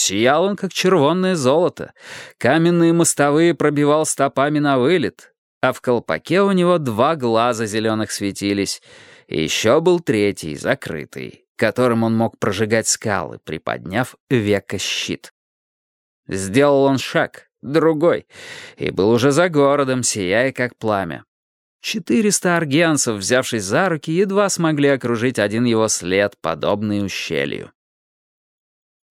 Сиял он, как червонное золото. Каменные мостовые пробивал стопами на вылет, а в колпаке у него два глаза зеленых светились, и еще был третий, закрытый, которым он мог прожигать скалы, приподняв века щит. Сделал он шаг, другой, и был уже за городом, сияя как пламя. Четыреста аргенцев, взявшись за руки, едва смогли окружить один его след, подобный ущелью.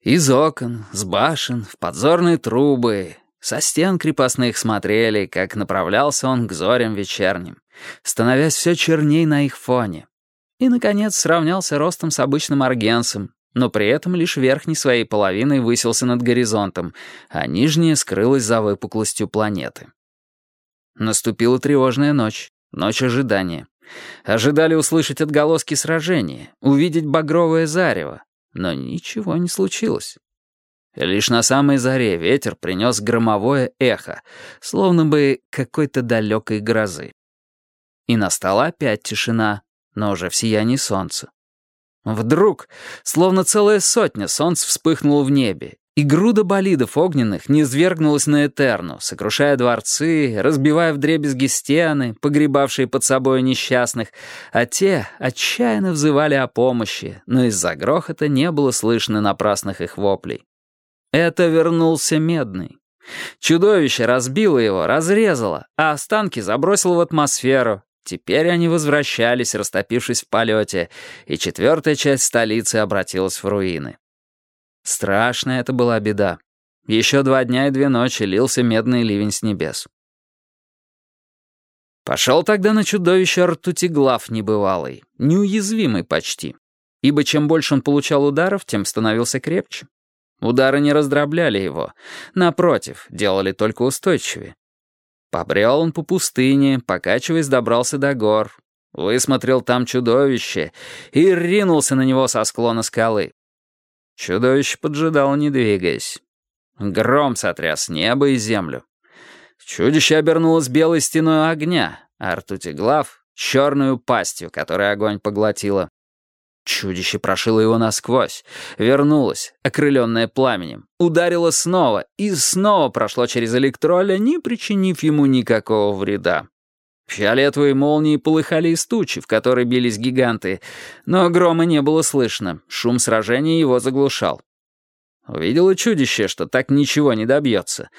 Из окон, с башен, в подзорные трубы, со стен крепостных смотрели, как направлялся он к зорям вечерним, становясь все черней на их фоне. И, наконец, сравнялся ростом с обычным аргенсом, но при этом лишь верхней своей половиной высился над горизонтом, а нижняя скрылась за выпуклостью планеты. Наступила тревожная ночь. Ночь ожидания. Ожидали услышать отголоски сражения, увидеть багровое зарево, но ничего не случилось. Лишь на самой заре ветер принес громовое эхо, словно бы какой-то далекой грозы. И настала опять тишина, но уже в сиянии солнца. Вдруг, словно целая сотня солнц вспыхнуло в небе, и груда болидов огненных низвергнулась на Этерну, сокрушая дворцы, разбивая вдребезги стены, погребавшие под собой несчастных, а те отчаянно взывали о помощи, но из-за грохота не было слышно напрасных их воплей. Это вернулся Медный. Чудовище разбило его, разрезало, а останки забросило в атмосферу. Теперь они возвращались, растопившись в полете, и четвертая часть столицы обратилась в руины. Страшная это была беда. Еще два дня и две ночи лился медный ливень с небес. Пошел тогда на чудовище ртутиглав небывалый, неуязвимый почти. Ибо чем больше он получал ударов, тем становился крепче. Удары не раздробляли его, напротив, делали только устойчивее. Побрел он по пустыне, покачиваясь, добрался до гор, высмотрел там чудовище и ринулся на него со склона скалы. Чудовище поджидало, не двигаясь. Гром сотряс небо и землю. Чудище обернулось белой стеной огня, а ртутиглав — черную пастью, которой огонь поглотило. Чудище прошило его насквозь, вернулось, окрыленное пламенем, ударило снова и снова прошло через электроля, не причинив ему никакого вреда. Фиолетовые молнии полыхали из тучи, в которой бились гиганты, но грома не было слышно, шум сражения его заглушал. Увидело чудище, что так ничего не добьется,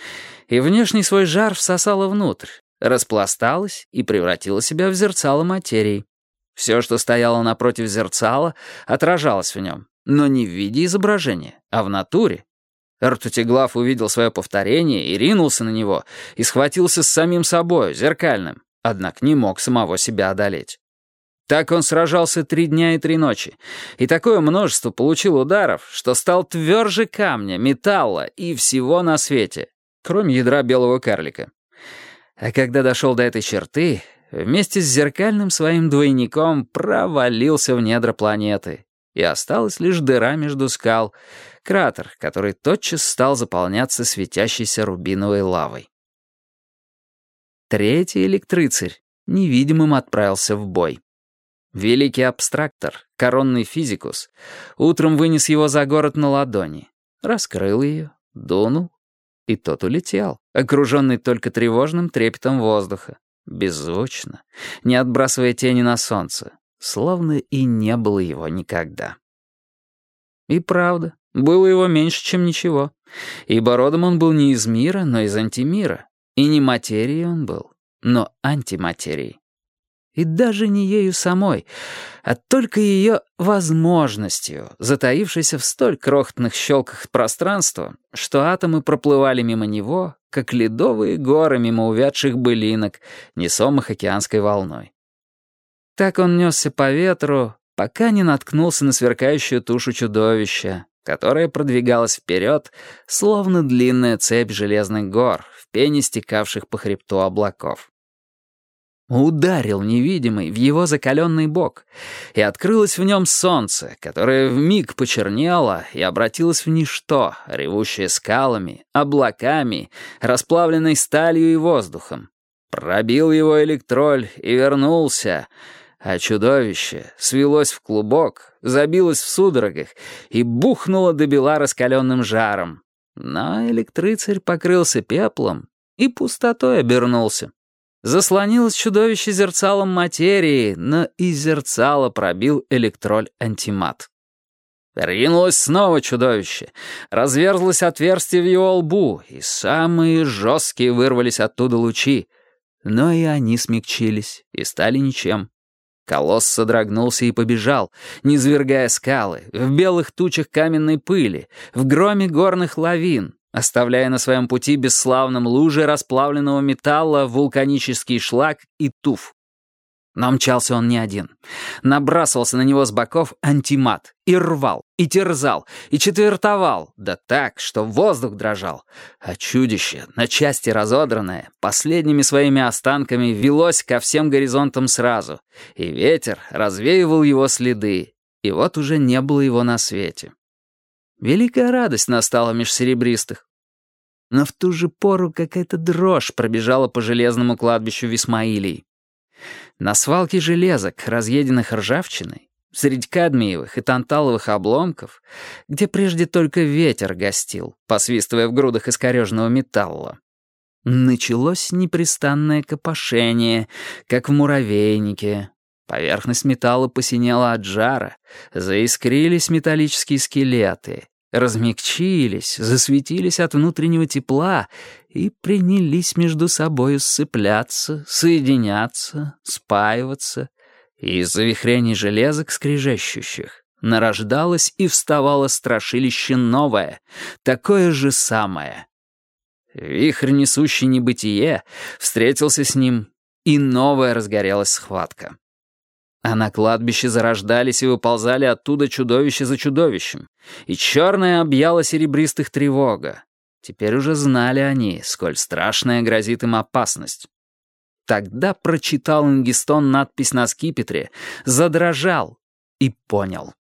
и внешний свой жар всосало внутрь, распласталось и превратило себя в зерцало материи. Все, что стояло напротив зерцала, отражалось в нем, но не в виде изображения, а в натуре. Ртутиглав увидел свое повторение и ринулся на него, и схватился с самим собой, зеркальным однако не мог самого себя одолеть. Так он сражался три дня и три ночи, и такое множество получил ударов, что стал тверже камня, металла и всего на свете, кроме ядра белого карлика. А когда дошел до этой черты, вместе с зеркальным своим двойником провалился в недра планеты, и осталась лишь дыра между скал, кратер, который тотчас стал заполняться светящейся рубиновой лавой. Третий электрыцарь невидимым отправился в бой. Великий абстрактор, коронный физикус, утром вынес его за город на ладони, раскрыл ее, дунул, и тот улетел, окруженный только тревожным трепетом воздуха, беззвучно, не отбрасывая тени на солнце, словно и не было его никогда. И правда, было его меньше, чем ничего, ибо родом он был не из мира, но из антимира, и не материей он был, но антиматерией. И даже не ею самой, а только ее возможностью, затаившейся в столь крохотных щелках пространства, что атомы проплывали мимо него, как ледовые горы мимо увядших былинок, несомых океанской волной. Так он несся по ветру, пока не наткнулся на сверкающую тушу чудовища, которая продвигалась вперед, словно длинная цепь железных гор, пене стекавших по хребту облаков. Ударил невидимый в его закаленный бок, и открылось в нем солнце, которое вмиг почернело и обратилось в ничто, ревущее скалами, облаками, расплавленной сталью и воздухом. Пробил его электроль и вернулся, а чудовище свелось в клубок, забилось в судорогах и бухнуло до бела раскаленным жаром. Но электрыцарь покрылся пеплом и пустотой обернулся. Заслонилось чудовище зерцалом материи, но и зерцало пробил электроль-антимат. Ринулось снова чудовище. Разверзлось отверстие в его лбу, и самые жесткие вырвались оттуда лучи. Но и они смягчились и стали ничем. Колосс содрогнулся и побежал, низвергая скалы, в белых тучах каменной пыли, в громе горных лавин, оставляя на своем пути бесславном луже расплавленного металла, вулканический шлак и туф. Но мчался он не один. Набрасывался на него с боков антимат. И рвал, и терзал, и четвертовал. Да так, что воздух дрожал. А чудище, на части разодранное, последними своими останками велось ко всем горизонтам сразу. И ветер развеивал его следы. И вот уже не было его на свете. Великая радость настала меж серебристых. Но в ту же пору какая-то дрожь пробежала по железному кладбищу Висмаилии. На свалке железок, разъеденных ржавчиной, среди кадмиевых и танталовых обломков, где прежде только ветер гостил, посвистывая в грудах искореженного металла, началось непрестанное копошение, как в муравейнике. Поверхность металла посинела от жара, заискрились металлические скелеты, размягчились, засветились от внутреннего тепла и принялись между собою сцепляться, соединяться, спаиваться. Из завихрений железок скрежещущих нарождалось и вставало страшилище новое, такое же самое. Вихрь, несущий небытие, встретился с ним, и новая разгорелась схватка. А на кладбище зарождались и выползали оттуда чудовище за чудовищем, и черное объяло серебристых тревога. Теперь уже знали они, сколь страшная грозит им опасность. Тогда прочитал Ингистон надпись на скипетре, задрожал и понял.